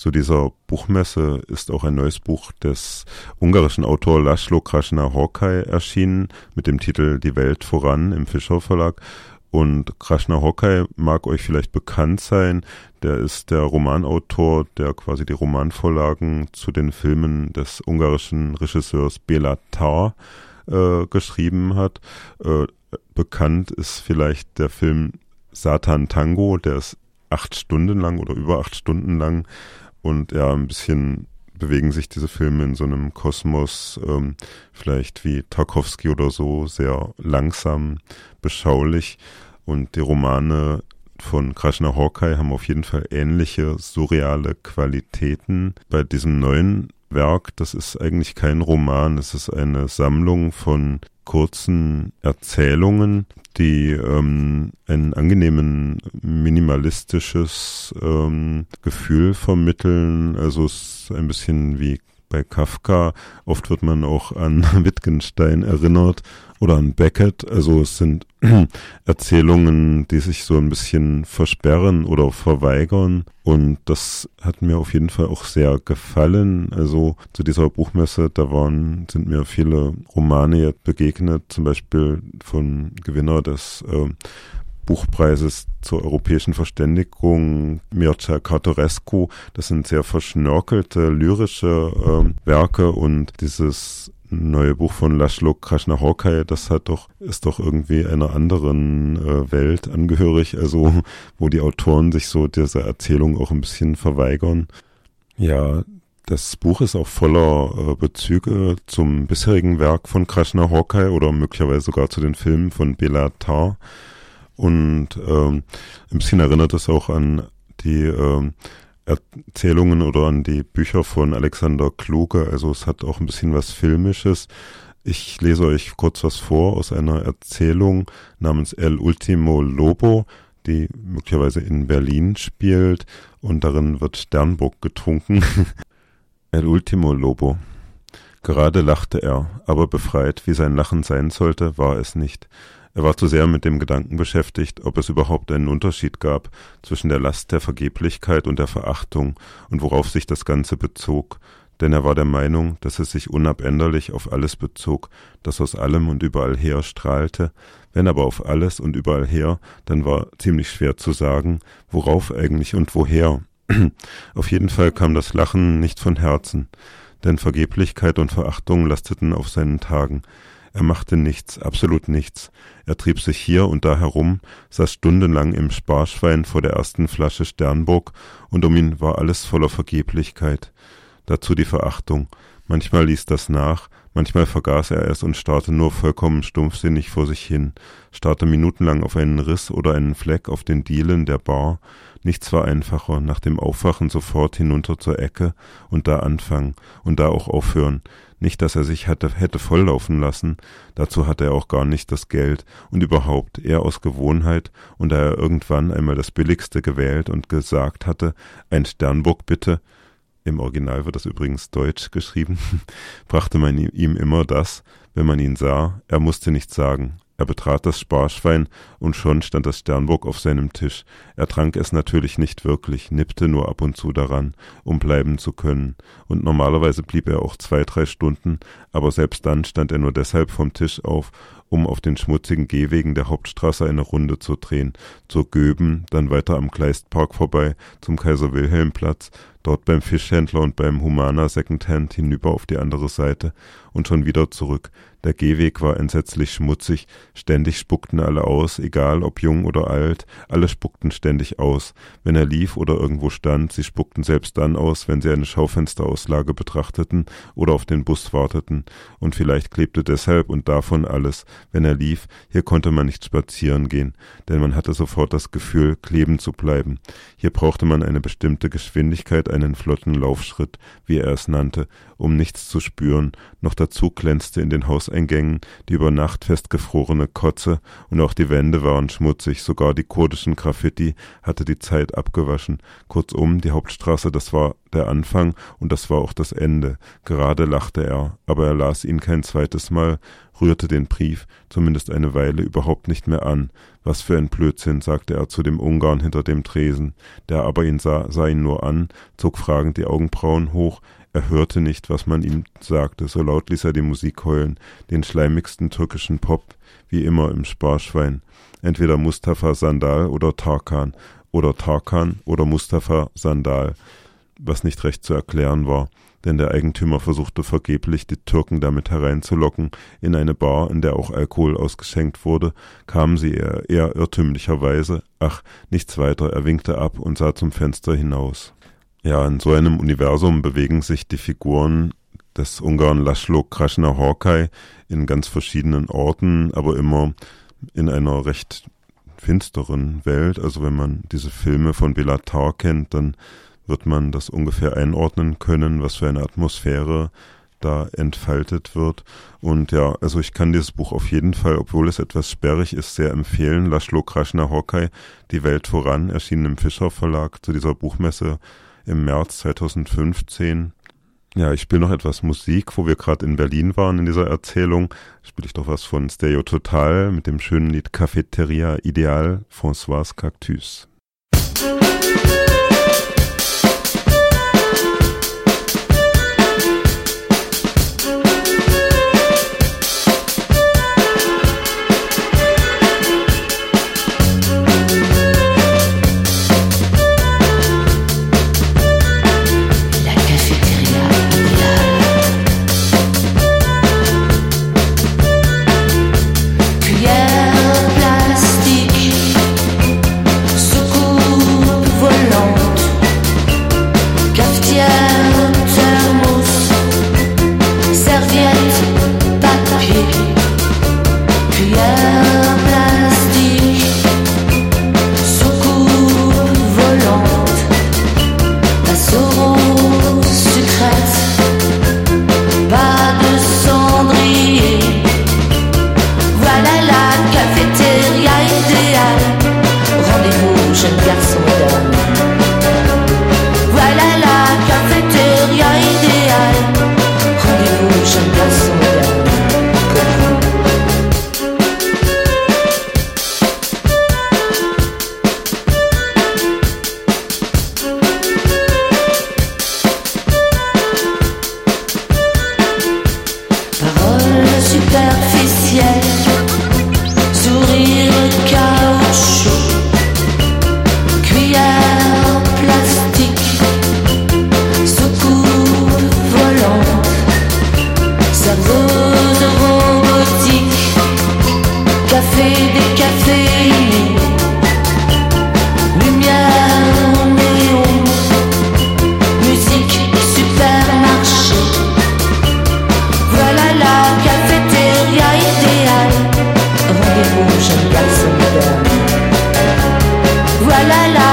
zu dieser Buchmesse ist auch ein neues Buch des ungarischen Autor Laszlo Krasner Horkai erschienen mit dem Titel Die Welt voran im Fischer Verlag. Und Krasner Horkai mag euch vielleicht bekannt sein. Der ist der Romanautor, der quasi die Romanvorlagen zu den Filmen des ungarischen Regisseurs Bela Tar äh, geschrieben hat. Äh, bekannt ist vielleicht der Film Satan Tango, der ist acht Stunden lang oder über acht Stunden lang und ja, ein bisschen bewegen sich diese Filme in so einem Kosmos, ähm, vielleicht wie Tarkovsky oder so, sehr langsam, beschaulich. Und die Romane von Krishna Hawkeye haben auf jeden Fall ähnliche surreale Qualitäten. Bei diesem neuen Werk, das ist eigentlich kein Roman, es ist eine Sammlung von kurzen Erzählungen, die ähm, ein angenehmen minimalistisches ähm, Gefühl vermitteln. Also es ist ein bisschen wie bei Kafka. Oft wird man auch an Wittgenstein erinnert oder an Beckett. Also es sind Erzählungen, die sich so ein bisschen versperren oder verweigern. Und das hat mir auf jeden Fall auch sehr gefallen. Also zu dieser Buchmesse, da waren, sind mir viele Romane begegnet, zum Beispiel von Gewinner des äh, Buchpreises zur europäischen Verständigung Mircea Cartorescu. Das sind sehr verschnörkelte lyrische äh, Werke und dieses neue Buch von Laszlo Krasznahorkai, das hat doch, ist doch irgendwie einer anderen äh, Welt angehörig, also wo die Autoren sich so dieser Erzählung auch ein bisschen verweigern. Ja, das Buch ist auch voller äh, Bezüge zum bisherigen Werk von Krasznahorkai oder möglicherweise sogar zu den Filmen von Bela Tar. Und ähm, ein bisschen erinnert es auch an die ähm, Erzählungen oder an die Bücher von Alexander Kluge. Also es hat auch ein bisschen was Filmisches. Ich lese euch kurz was vor aus einer Erzählung namens El Ultimo Lobo, die möglicherweise in Berlin spielt und darin wird Sternburg getrunken. El Ultimo Lobo. Gerade lachte er, aber befreit, wie sein Lachen sein sollte, war es nicht. Er war zu sehr mit dem Gedanken beschäftigt, ob es überhaupt einen Unterschied gab zwischen der Last der Vergeblichkeit und der Verachtung und worauf sich das Ganze bezog, denn er war der Meinung, dass es sich unabänderlich auf alles bezog, das aus allem und überall her strahlte, wenn aber auf alles und überall her, dann war ziemlich schwer zu sagen, worauf eigentlich und woher. auf jeden Fall kam das Lachen nicht von Herzen, denn Vergeblichkeit und Verachtung lasteten auf seinen Tagen, er machte nichts, absolut nichts. Er trieb sich hier und da herum, saß stundenlang im Sparschwein vor der ersten Flasche Sternburg, und um ihn war alles voller Vergeblichkeit. Dazu die Verachtung. Manchmal ließ das nach, manchmal vergaß er es und starrte nur vollkommen stumpfsinnig vor sich hin, starrte minutenlang auf einen Riss oder einen Fleck auf den Dielen der Bar. Nichts war einfacher, nach dem Aufwachen sofort hinunter zur Ecke und da anfangen und da auch aufhören. Nicht, dass er sich hatte, hätte volllaufen lassen, dazu hatte er auch gar nicht das Geld und überhaupt eher aus Gewohnheit und da er irgendwann einmal das Billigste gewählt und gesagt hatte, ein Sternburg bitte, im Original wird das übrigens deutsch geschrieben, brachte man ihm immer das, wenn man ihn sah, er musste nichts sagen, er betrat das Sparschwein, und schon stand das Sternburg auf seinem Tisch. Er trank es natürlich nicht wirklich, nippte nur ab und zu daran, um bleiben zu können. Und normalerweise blieb er auch zwei, drei Stunden, aber selbst dann stand er nur deshalb vom Tisch auf, um auf den schmutzigen Gehwegen der Hauptstraße eine Runde zu drehen, zur Göben, dann weiter am Kleistpark vorbei, zum Kaiser-Wilhelm-Platz, dort beim Fischhändler und beim Humana Secondhand hinüber auf die andere Seite und schon wieder zurück, der Gehweg war entsetzlich schmutzig, ständig spuckten alle aus, egal ob jung oder alt, alle spuckten ständig aus. Wenn er lief oder irgendwo stand, sie spuckten selbst dann aus, wenn sie eine Schaufensterauslage betrachteten oder auf den Bus warteten. Und vielleicht klebte deshalb und davon alles, wenn er lief, hier konnte man nicht spazieren gehen, denn man hatte sofort das Gefühl, kleben zu bleiben. Hier brauchte man eine bestimmte Geschwindigkeit, einen flotten Laufschritt, wie er es nannte, um nichts zu spüren, noch dazu glänzte in den Hauseingängen die über Nacht festgefrorene Kotze, und auch die Wände waren schmutzig, sogar die kurdischen Graffiti hatte die Zeit abgewaschen. Kurzum, die Hauptstraße, das war der Anfang und das war auch das Ende. Gerade lachte er, aber er las ihn kein zweites Mal, rührte den Brief, zumindest eine Weile, überhaupt nicht mehr an. Was für ein Blödsinn, sagte er zu dem Ungarn hinter dem Tresen. Der aber ihn sah, sah ihn nur an, zog fragend die Augenbrauen hoch, er hörte nicht, was man ihm sagte, so laut ließ er die Musik heulen, den schleimigsten türkischen Pop, wie immer im Sparschwein. Entweder Mustafa Sandal oder Tarkan, oder Tarkan oder Mustafa Sandal, was nicht recht zu erklären war, denn der Eigentümer versuchte vergeblich, die Türken damit hereinzulocken, in eine Bar, in der auch Alkohol ausgeschenkt wurde, kamen sie eher, eher irrtümlicherweise, ach, nichts weiter, er winkte ab und sah zum Fenster hinaus. Ja, in so einem Universum bewegen sich die Figuren des Ungarn Laszlo Krasner Horkai in ganz verschiedenen Orten, aber immer in einer recht finsteren Welt. Also wenn man diese Filme von Bela Tar kennt, dann wird man das ungefähr einordnen können, was für eine Atmosphäre da entfaltet wird. Und ja, also ich kann dieses Buch auf jeden Fall, obwohl es etwas sperrig ist, sehr empfehlen. Laszlo Krasner Horkai, Die Welt voran, erschienen im Fischer Verlag zu dieser Buchmesse im März 2015. Ja, ich spiele noch etwas Musik, wo wir gerade in Berlin waren in dieser Erzählung. Spiele ich doch was von Stereo Total mit dem schönen Lied Cafeteria Ideal, François Cactus. Sourire caoutchouc, cuillère plastique, secours volant, sabot robotique, café des cafés. la la